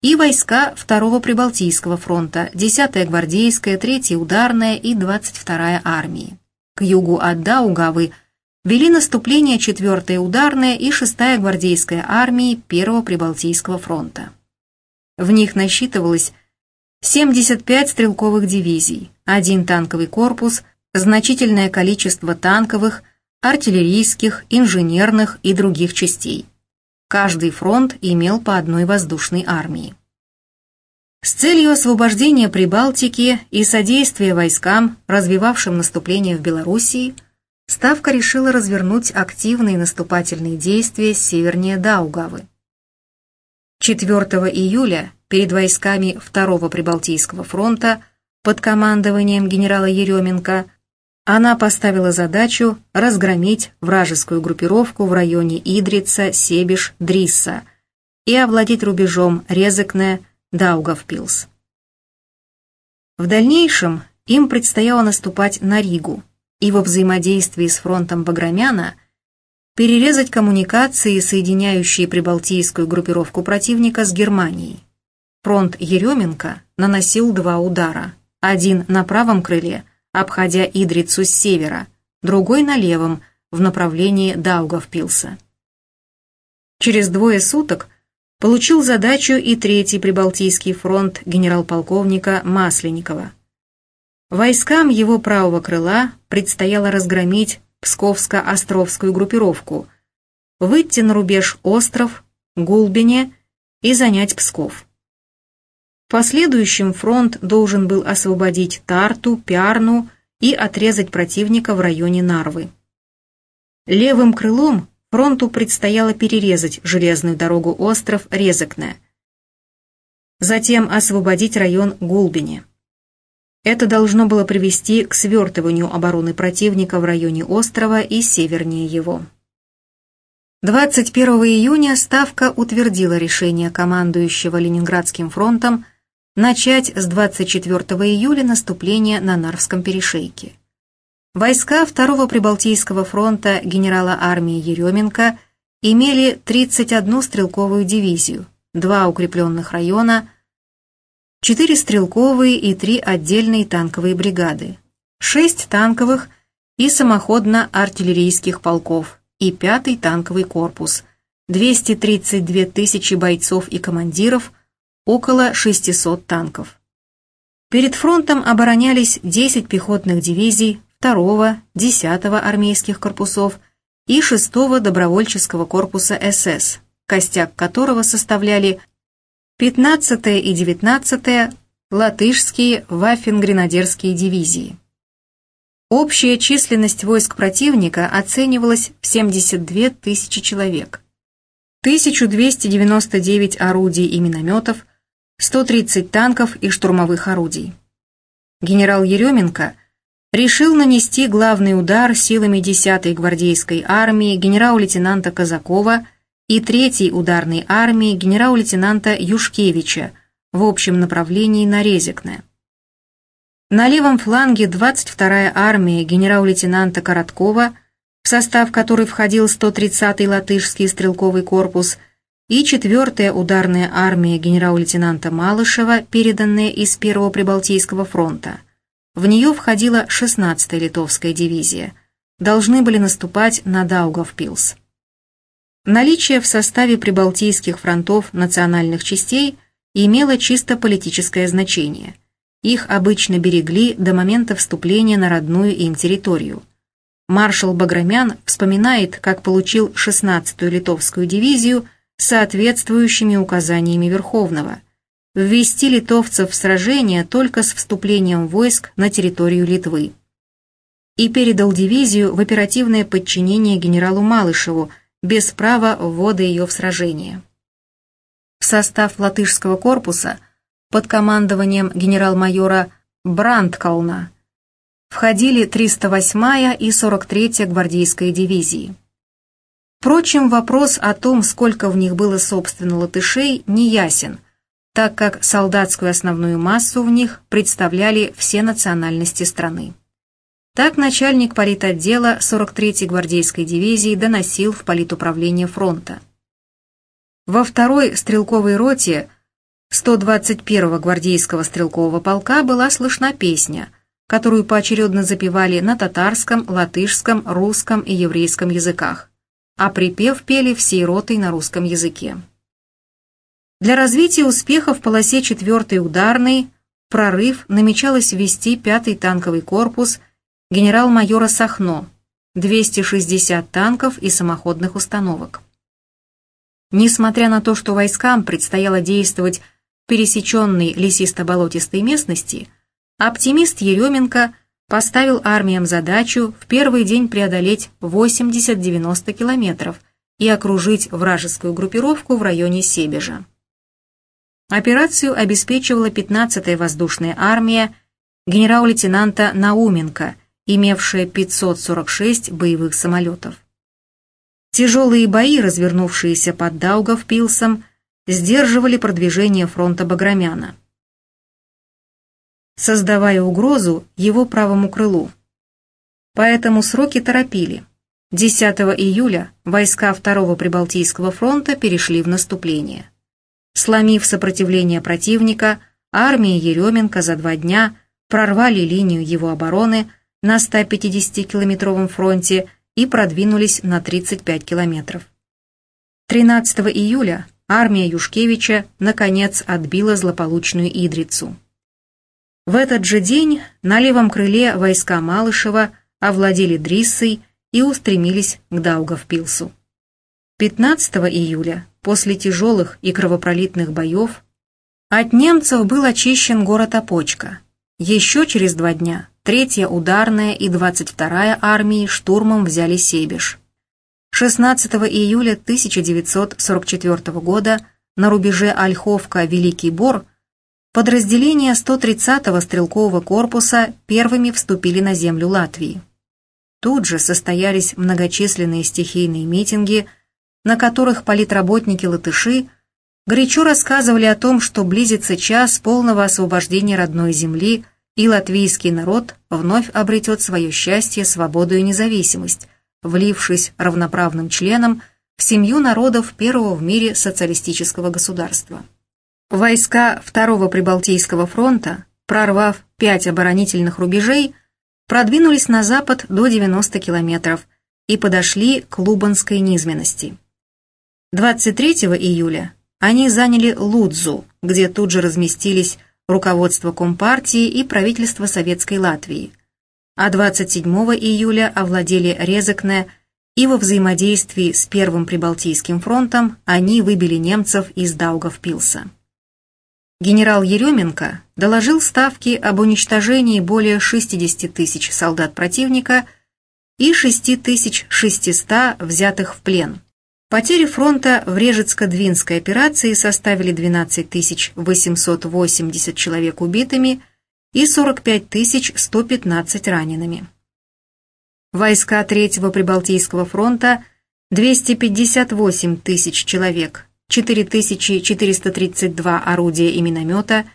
и войска Второго Прибалтийского фронта, 10-я гвардейская, 3-я ударная и 22-я армии. К югу от Даугавы вели наступление 4-я ударная и 6-я гвардейская армии Первого Прибалтийского фронта. В них насчитывалось 75 стрелковых дивизий, один танковый корпус, значительное количество танковых, артиллерийских, инженерных и других частей. Каждый фронт имел по одной воздушной армии. С целью освобождения Прибалтики и содействия войскам, развивавшим наступление в Белоруссии, Ставка решила развернуть активные наступательные действия севернее Даугавы. 4 июля перед войсками Второго Прибалтийского фронта под командованием генерала Еременко она поставила задачу разгромить вражескую группировку в районе Идрица, Себиш, Дрисса и овладеть рубежом Резекне, Даугавпилс. В дальнейшем им предстояло наступать на Ригу и во взаимодействии с фронтом Баграмяна перерезать коммуникации, соединяющие прибалтийскую группировку противника с Германией. Фронт Еременко наносил два удара, один на правом крыле – обходя Идрицу с севера, другой на левом, в направлении Даугавпилса. Через двое суток получил задачу и Третий Прибалтийский фронт генерал-полковника Масленникова. Войскам его правого крыла предстояло разгромить Псковско-Островскую группировку, выйти на рубеж Остров, Гулбине и занять Псков. Последующем фронт должен был освободить Тарту, Пярну и отрезать противника в районе Нарвы. Левым крылом фронту предстояло перерезать железную дорогу остров Резекне, затем освободить район Гулбине. Это должно было привести к свертыванию обороны противника в районе острова и севернее его. 21 июня Ставка утвердила решение командующего Ленинградским фронтом начать с 24 июля наступление на Нарвском перешейке. Войска Второго Прибалтийского фронта генерала армии Еременко имели 31 стрелковую дивизию, два укрепленных района, 4 стрелковые и 3 отдельные танковые бригады, 6 танковых и самоходно-артиллерийских полков и 5 танковый корпус, 232 тысячи бойцов и командиров – около 600 танков. Перед фронтом оборонялись 10 пехотных дивизий 2-го, 10-го армейских корпусов и 6-го добровольческого корпуса СС, костяк которого составляли 15-я и 19-я латышские ваффен-гренадерские дивизии. Общая численность войск противника оценивалась в 72 тысячи человек. 1299 орудий и минометов – 130 танков и штурмовых орудий. Генерал Еременко решил нанести главный удар силами 10-й гвардейской армии генерал-лейтенанта Казакова и 3-й ударной армии генерал-лейтенанта Юшкевича в общем направлении на Резекне. На левом фланге 22-я армия генерал-лейтенанта Короткова, в состав которой входил 130-й латышский стрелковый корпус – и 4-я ударная армия генерал-лейтенанта Малышева, переданная из Первого Прибалтийского фронта. В нее входила 16-я литовская дивизия. Должны были наступать на Даугавпилс. Наличие в составе прибалтийских фронтов национальных частей имело чисто политическое значение. Их обычно берегли до момента вступления на родную им территорию. Маршал Баграмян вспоминает, как получил 16-ю литовскую дивизию – соответствующими указаниями Верховного, ввести литовцев в сражение только с вступлением войск на территорию Литвы. И передал дивизию в оперативное подчинение генералу Малышеву без права ввода ее в сражение. В состав латышского корпуса под командованием генерал-майора Брандкална входили 308-я и 43-я гвардейская дивизии. Впрочем, вопрос о том, сколько в них было собственно латышей, не ясен, так как солдатскую основную массу в них представляли все национальности страны. Так начальник политотдела 43-й гвардейской дивизии доносил в политуправление фронта. Во второй стрелковой роте 121-го гвардейского стрелкового полка была слышна песня, которую поочередно запевали на татарском, латышском, русском и еврейском языках, а припев пели всей ротой на русском языке. Для развития успеха в полосе 4-й ударной прорыв намечалось ввести 5-й танковый корпус генерал-майора Сахно, 260 танков и самоходных установок. Несмотря на то, что войскам предстояло действовать в пересеченной лесисто-болотистой местности, оптимист Еременко поставил армиям задачу в первый день преодолеть 80-90 километров и окружить вражескую группировку в районе Себежа. Операцию обеспечивала 15-я воздушная армия генерал-лейтенанта Науменко, имевшая 546 боевых самолетов. Тяжелые бои, развернувшиеся под Даугавпилсом, сдерживали продвижение фронта Баграмяна, создавая угрозу его правому крылу. Поэтому сроки торопили. 10 июля войска Второго Прибалтийского фронта перешли в наступление. Сломив сопротивление противника, армии Еременко за два дня прорвали линию его обороны на 150-километровом фронте и продвинулись на 35 километров. 13 июля армия Юшкевича наконец отбила злополучную Идрицу. В этот же день на левом крыле войска Малышева овладели Дриссой и устремились к Даугавпилсу. 15 июля после тяжелых и кровопролитных боев, от немцев был очищен город Опочка. Еще через два дня Третья ударная и 22-я армии штурмом взяли Себеж. 16 июля 1944 года на рубеже Ольховка-Великий Бор подразделения 130-го стрелкового корпуса первыми вступили на землю Латвии. Тут же состоялись многочисленные стихийные митинги – на которых политработники-латыши горячо рассказывали о том, что близится час полного освобождения родной земли, и латвийский народ вновь обретет свое счастье, свободу и независимость, влившись равноправным членом в семью народов первого в мире социалистического государства. Войска Второго Прибалтийского фронта, прорвав пять оборонительных рубежей, продвинулись на запад до 90 километров и подошли к Лубанской низменности. 23 июля они заняли Лудзу, где тут же разместились руководство Компартии и правительство Советской Латвии, а 27 июля овладели Резекне и во взаимодействии с Первым Прибалтийским фронтом они выбили немцев из Даугавпилса. Генерал Еременко доложил ставки об уничтожении более 60 тысяч солдат противника и 6600 взятых в плен – Потери фронта в Режецко-Двинской операции составили 12 880 человек убитыми и 45 115 ранеными. Войска Третьего Прибалтийского фронта 258 тысяч человек, 4432 орудия и миномета,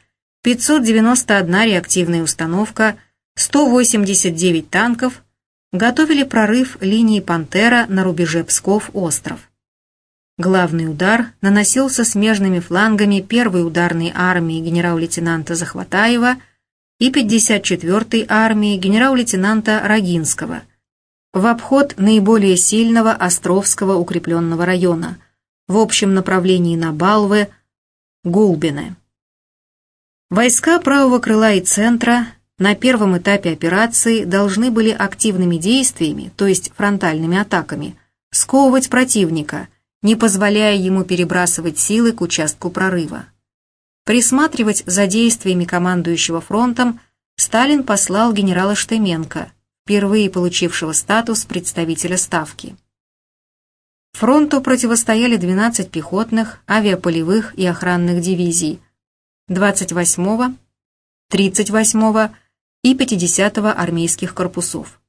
591 реактивная установка, 189 танков готовили прорыв линии «Пантера» на рубеже Псков-Остров. Главный удар наносился смежными флангами первой ударной армии генерал-лейтенанта Захватаева и 54-й армии генерал-лейтенанта Рогинского в обход наиболее сильного Островского укрепленного района в общем направлении на Балвы, Гулбине. Войска правого крыла и центра на первом этапе операции должны были активными действиями, то есть фронтальными атаками, сковывать противника – не позволяя ему перебрасывать силы к участку прорыва. Присматривать за действиями командующего фронтом Сталин послал генерала Штеменко, впервые получившего статус представителя Ставки. Фронту противостояли 12 пехотных, авиаполевых и охранных дивизий 28-го, 38-го и 50-го армейских корпусов.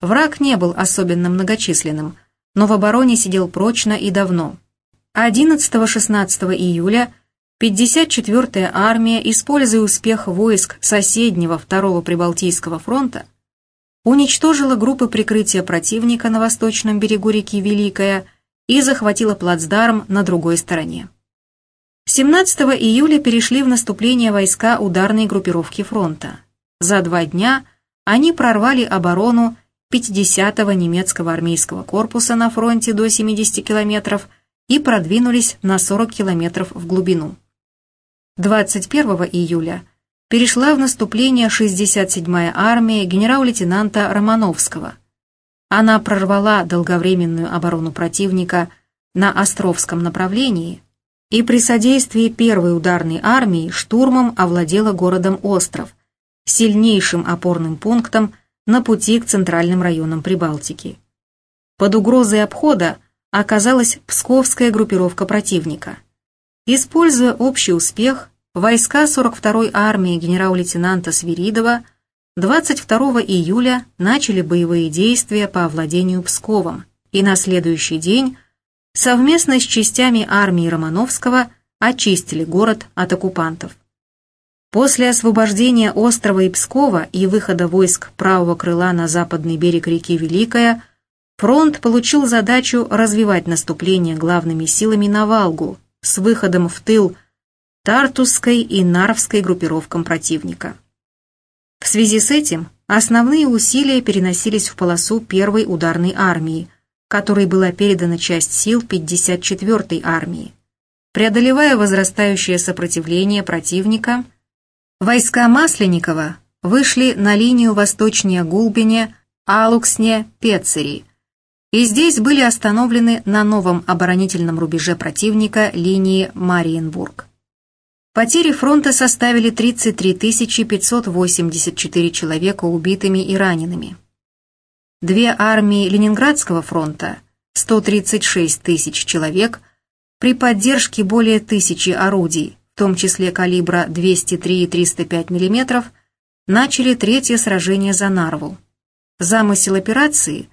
Враг не был особенно многочисленным – но в обороне сидел прочно и давно. 11-16 июля 54-я армия, используя успех войск соседнего Второго Прибалтийского фронта, уничтожила группы прикрытия противника на восточном берегу реки Великая и захватила плацдарм на другой стороне. 17 июля перешли в наступление войска ударной группировки фронта. За два дня они прорвали оборону 50-го немецкого армейского корпуса на фронте до 70 километров и продвинулись на 40 километров в глубину. 21 июля перешла в наступление 67-я армия генерал-лейтенанта Романовского. Она прорвала долговременную оборону противника на Островском направлении – и при содействии первой ударной армии штурмом овладела городом Остров, сильнейшим опорным пунктом на пути к центральным районам Прибалтики. Под угрозой обхода оказалась псковская группировка противника. Используя общий успех, войска 42-й армии генерал-лейтенанта Свиридова 22 июля начали боевые действия по овладению Псковом, и на следующий день – совместно с частями армии Романовского очистили город от оккупантов. После освобождения острова и Пскова и выхода войск правого крыла на западный берег реки Великая, фронт получил задачу развивать наступление главными силами на Валгу с выходом в тыл Тартусской и Нарвской группировкам противника. В связи с этим основные усилия переносились в полосу первой ударной армии – которой была передана часть сил 54-й армии. Преодолевая возрастающее сопротивление противника, войска Масленникова вышли на линию восточнее Гулбине, Алуксне, Пецери, и здесь были остановлены на новом оборонительном рубеже противника линии Мариенбург. Потери фронта составили 33 584 человека убитыми и ранеными. Две армии Ленинградского фронта, 136 тысяч человек, при поддержке более тысячи орудий, в том числе калибра 203 и 305 мм, начали третье сражение за Нарву. Замысел операции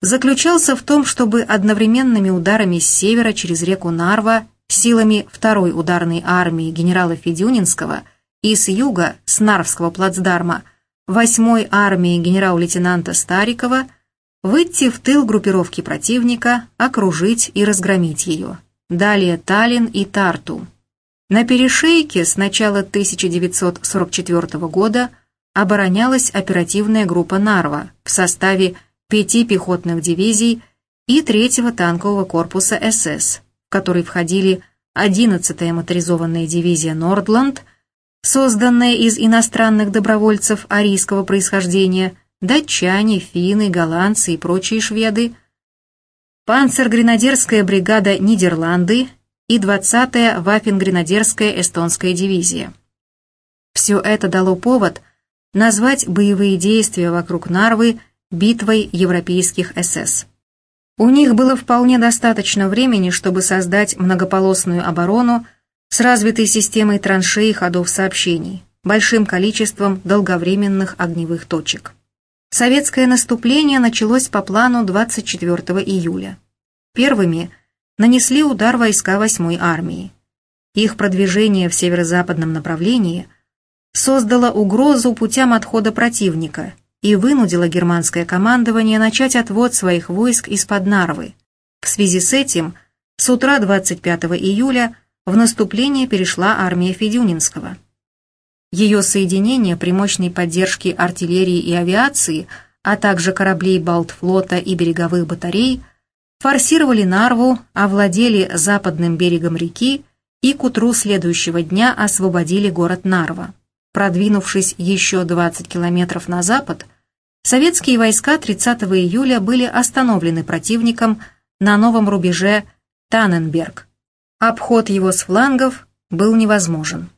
заключался в том, чтобы одновременными ударами с севера через реку Нарва силами второй ударной армии генерала Федюнинского и с юга, с Нарвского плацдарма, 8-й армии генерал-лейтенанта Старикова выйти в тыл группировки противника, окружить и разгромить ее. Далее Таллин и Тарту. На перешейке с начала 1944 года оборонялась оперативная группа «Нарва» в составе пяти пехотных дивизий и третьего танкового корпуса СС, в который входили 11-я моторизованная дивизия «Нордланд», созданная из иностранных добровольцев арийского происхождения, датчане, финны, голландцы и прочие шведы, панцергренадерская бригада Нидерланды и 20-я Ваффенгренадерская эстонская дивизия. Все это дало повод назвать боевые действия вокруг Нарвы битвой европейских СС. У них было вполне достаточно времени, чтобы создать многополосную оборону с развитой системой траншей и ходов сообщений, большим количеством долговременных огневых точек. Советское наступление началось по плану 24 июля. Первыми нанесли удар войска 8-й армии. Их продвижение в северо-западном направлении создало угрозу путям отхода противника и вынудило германское командование начать отвод своих войск из-под Нарвы. В связи с этим с утра 25 июля в наступление перешла армия Федюнинского. Ее соединение при мощной поддержке артиллерии и авиации, а также кораблей Балтфлота и береговых батарей, форсировали Нарву, овладели западным берегом реки и к утру следующего дня освободили город Нарва. Продвинувшись еще 20 километров на запад, советские войска 30 июля были остановлены противником на новом рубеже Танненберг, Обход его с флангов был невозможен.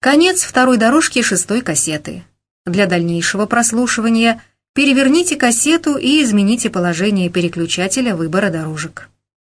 Конец второй дорожки шестой кассеты. Для дальнейшего прослушивания переверните кассету и измените положение переключателя выбора дорожек.